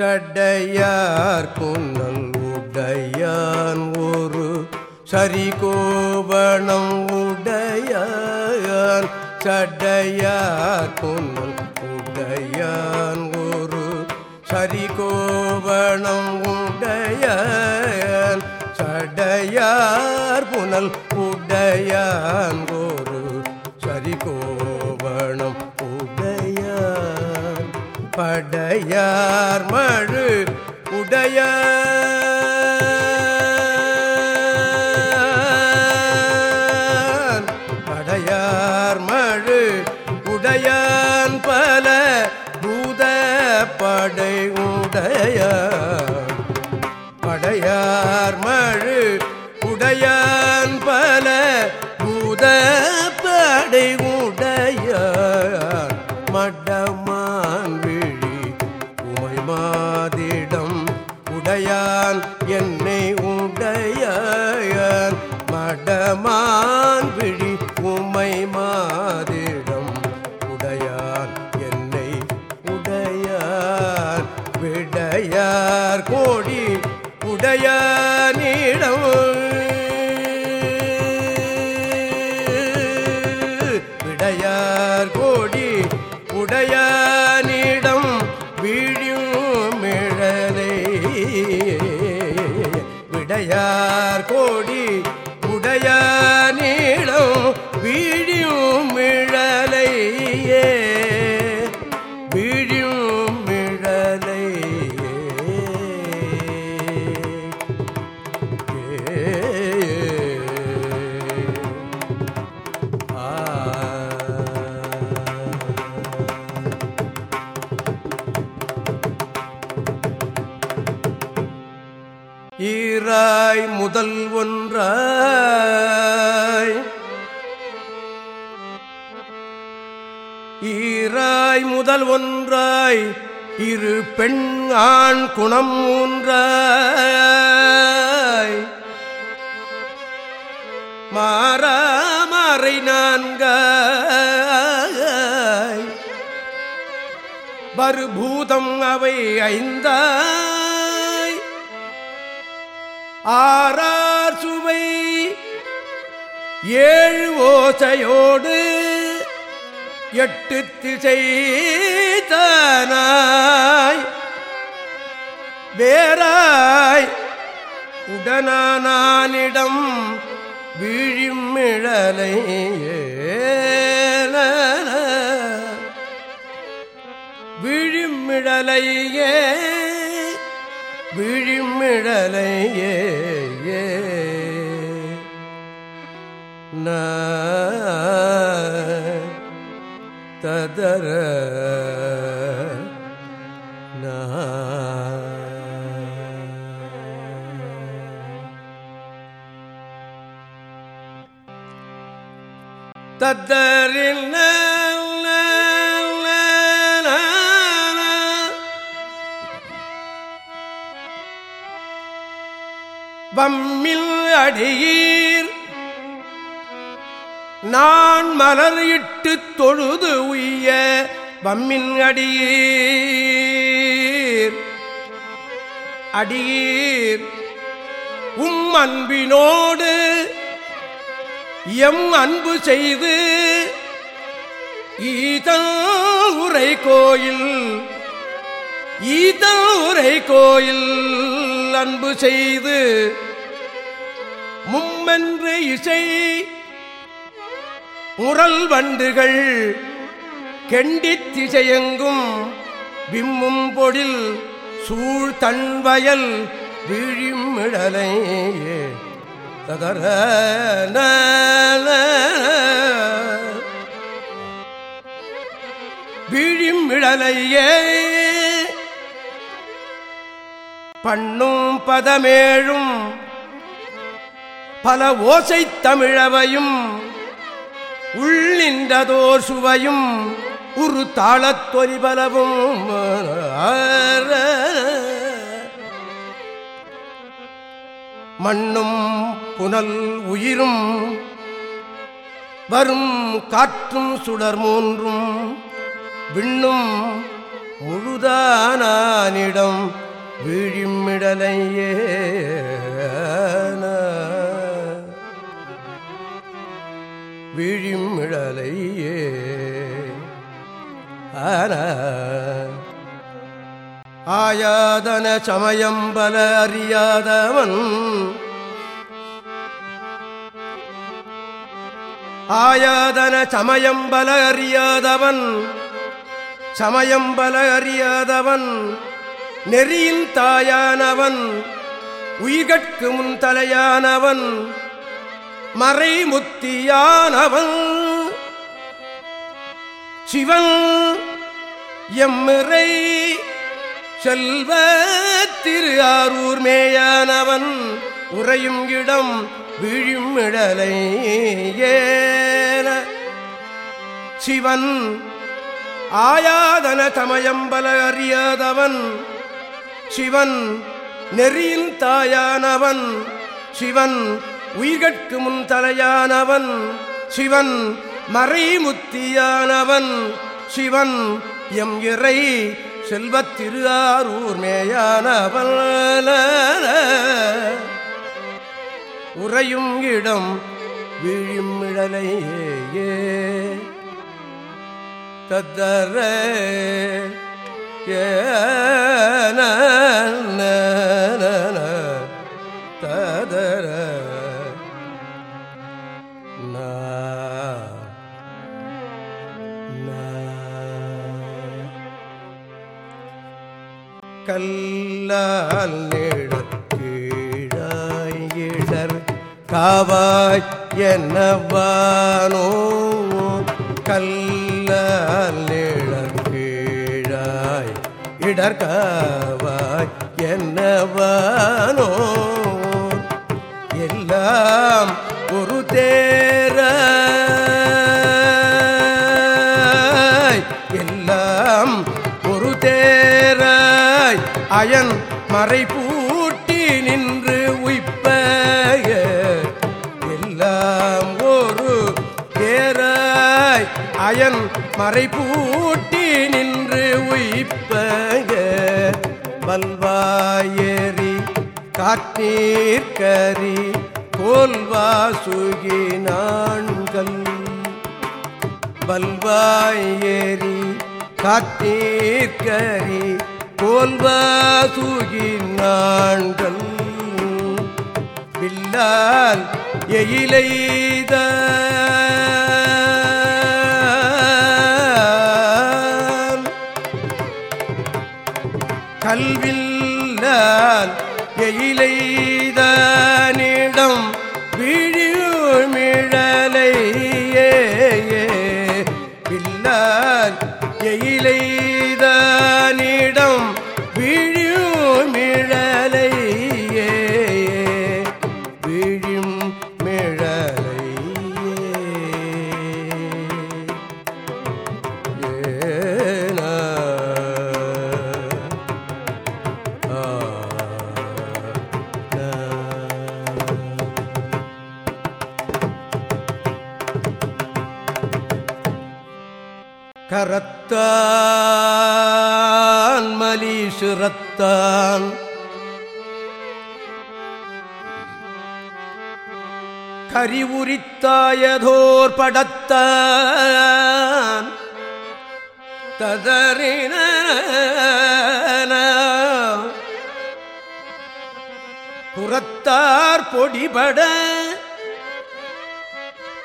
சடையார் புன்னல் உடையான் ஒரு சரிகோவணம் உடையான். சடையார் புன்னல் உடையான் ஒரு சரிகோவணம் உடையான். சடையார் புனல் உடையான் ஒரு சரிகோவணம் படையார் மழு உடையார் ஒன்றாய் முதல் ஒன்றாய். ஈராய் முதல் ஒன்றாய். இரு பெண் ஆண் குணம் மூன்றாய். மாறாமறை நான்காய். பருபூதம் அவை ஐந்தாய். ஆறார் சுவை ஏழு ஓசையோடு எட்டு திசை தானாய். வேறாய் உடனானிடம் விழிமிழலை விழிமிழலையே விழிமிழலையே ததர. தத்தரின் அடியீர். நான் மலர் இட்டு தொழுது உய்ய வம்மின் அடியீர். அடியீர் உம் அன்பினோடு எம் அன்பு செய்து ஈதல் உரை கோயில் ஈதல் உரை கோயில் அன்பு செய்து மும்மென்று இசை முரல் வண்டுகள் கெண்டித் திசையெங்கும் விம்மும் பொழில் சூழ் தன்வயல் விழிமிடலை ததர விழிமிழலையே பண்ணும் பதமேழும் பல ஓசை தமிழவையும் உள்ளின்றதோர் சுவையும் உரு தாளத்தொலிபலவும் மண்ணும் புனல் உயிரும் வரும் காற்றும் சுடர் மூன்றும் விண்ணும் முழுதானிடம் விழிமிடலையே விழிமிழலையே ஆயாதன சமயம் பல அறியாதவன். ஆயாதன சமயம் பல அறியாதவன். சமயம் பல அறியாதவன். நெறியின் தாயானவன். உயிர்கட்கு முன் தலையானவன். மறைமுத்தியானவன். சிவன் எம்மிறை செல்வ திரு ஆரூர் மேயானவன். உறையும் இடம் விழும் இடலை ஏன. சிவன் ஆயாதன தமயம்பல அறியாதவன். சிவன் நெறியின் தாயானவன். சிவன் உயிர்கட்கு முன் தலையானவன் சிவன் மறைமுத்தியானவன் சிவன். எம் இறை செல்வத்திரு ஆரூர் மேயானவன். உறையும் இடம் விழும் இழலையே தத்தர ஏன காவாய் என்னவானோ? கல்லால் இடர்காவாய் என்னவானோ? எல்லாம் ஒரு தேர. எல்லாம் ஒரு தேராய் அயன் மறைப்பூ அயன் மறை பூட்டி நின்று உய்ப்ப வல்வாயேறி காற்றீர்கரி கோல்வாசுகி நான்கள் வல்வாயேறி காற்றீர்கரி கோல்வாசுகி நான்கள் வில்லால் எயிலைதான் கல்வில்லால் எயிலை மலீசுரத்தான் கரிவுரித்தாயதோர் படத்தான். ததறின புறத்தார் பொடிபட.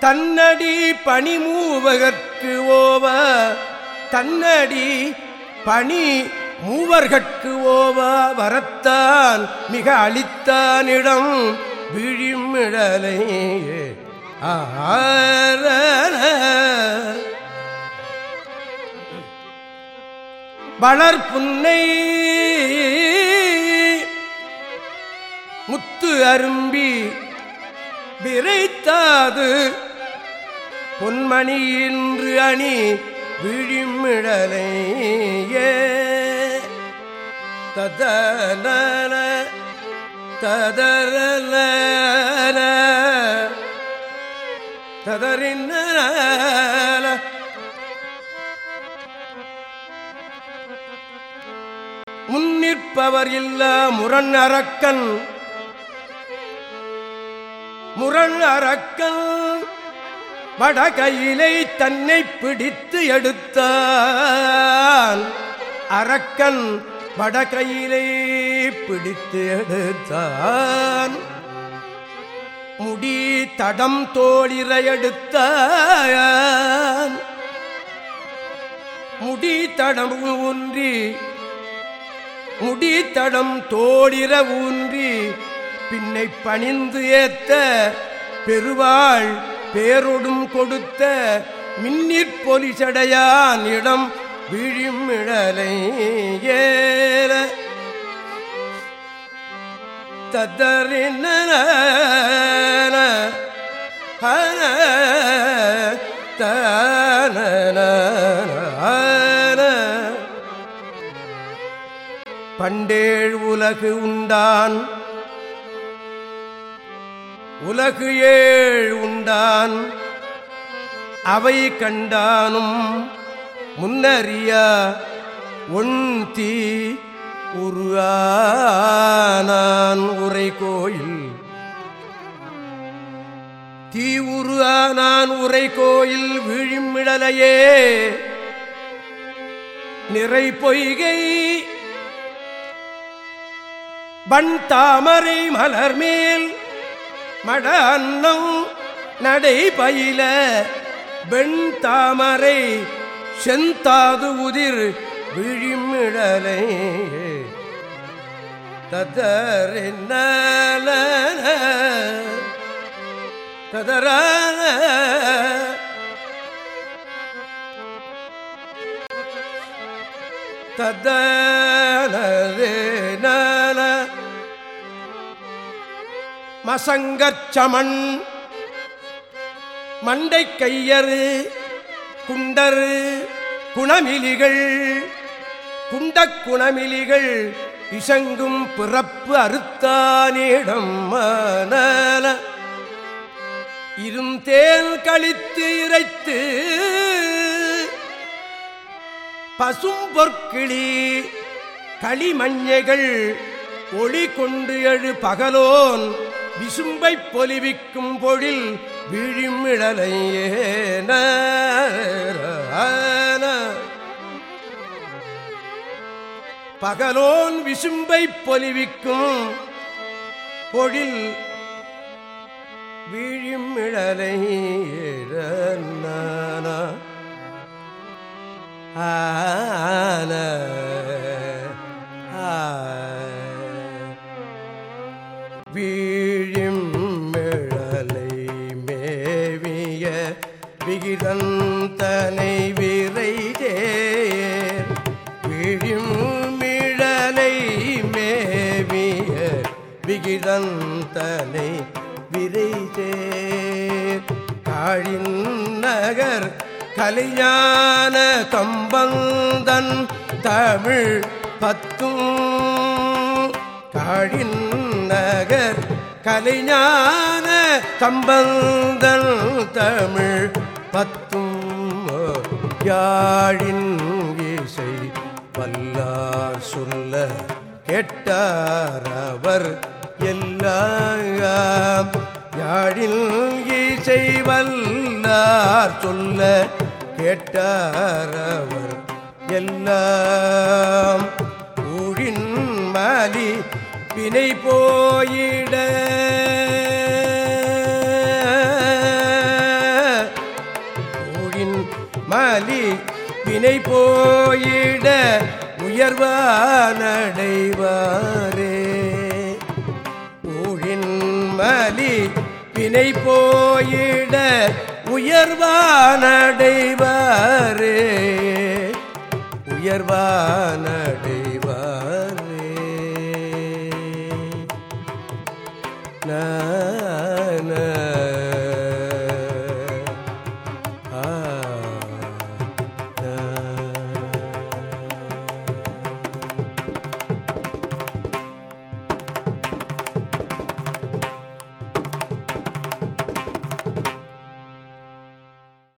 தன்னடி பணிமூவகற்கு ஓவ. தன்னடி பணி மூவர்கட்கு ஓவ வரத்தான் மிக அளித்தானிடம் விழிமிழலை ஆர வளர்ப்புன்னை முத்து அரும்பி விரைத்தாது பொன்மணி இன்று அணி விழிமிழலையே ததன ததரல ததறின முன்னிற்பவர் இல்ல முரண் அரக்கன் முரண் அரக்கன் வடகையிலை தன்னை பிடித்து எடுத்தான். அரக்கன் வடகையிலை பிடித்து எடுத்தான். முடி தடம் தோளிர எடுத்தான். முடி தடம் ஊன்றி முடி தடம் தோளிர ஊன்றி பின்னை பணிந்து ஏத்த பெருவாள் பேரொடும் கொடுத்த மின்னிற் பொலிசடையான் இடம் விழிமிழலை ஏற தத்தறின பண்டேழ் உலகு உண்டான். உலகு ஏழ் உண்டான். அவை கண்டானும் முன்னறிய ஒன் தீ உருவானான் உரை கோயில். தீ உருவானான் உரை கோயில் விழிமிடலையே. நிறை பொய்கை பண் தாமரை மலர்மேல். மட அன்னம் நடை பயில வெண் தாமரை செந்தாது உதிர் விழிமிழலை. ததறின. ததரான ததன மசங்கச்சமன் மண்டை கையறு. குண்டரு குணமிலிகள். குண்டக் குணமிலிகள் இசங்கும் பிறப்பு அறுத்தானிடம் மனல. இருந்தேன் கழித்து இறைத்து பசும் பொற்கிளி களிமஞ்சைகள் ஒளி கொண்டு எழு பகலோன் விசும்பை பொலிவிக்கும் பொழில் விழிமிழலையேன பகலோன் விசும்பை பொலிவிக்கும் பொழில் வீழும் இழலை ஆன வீழும் மிழலை மேவிய விகிதந்த விகிதந்தனை விரைதேர் காழின் நகர் கலியான கம்பந்தன் தமிழ் பத்தும். காழின் நகர் கலைஞான கம்பந்தன் தமிழ் பத்தும். யாழின் இசை வல்லார் சொல்ல கேட்டார் அவர். எல்லாம் யாழில் இசை வல்லார் சொல்ல கேட்டாரவர் எல்லாம். ஊழின் மாலி வினை போயிட. ஊழின் மாலி வினை போயிட உயர்வானடைவாரே. வினை போயிட உயர்வானடைவாரே. உயர்வானடை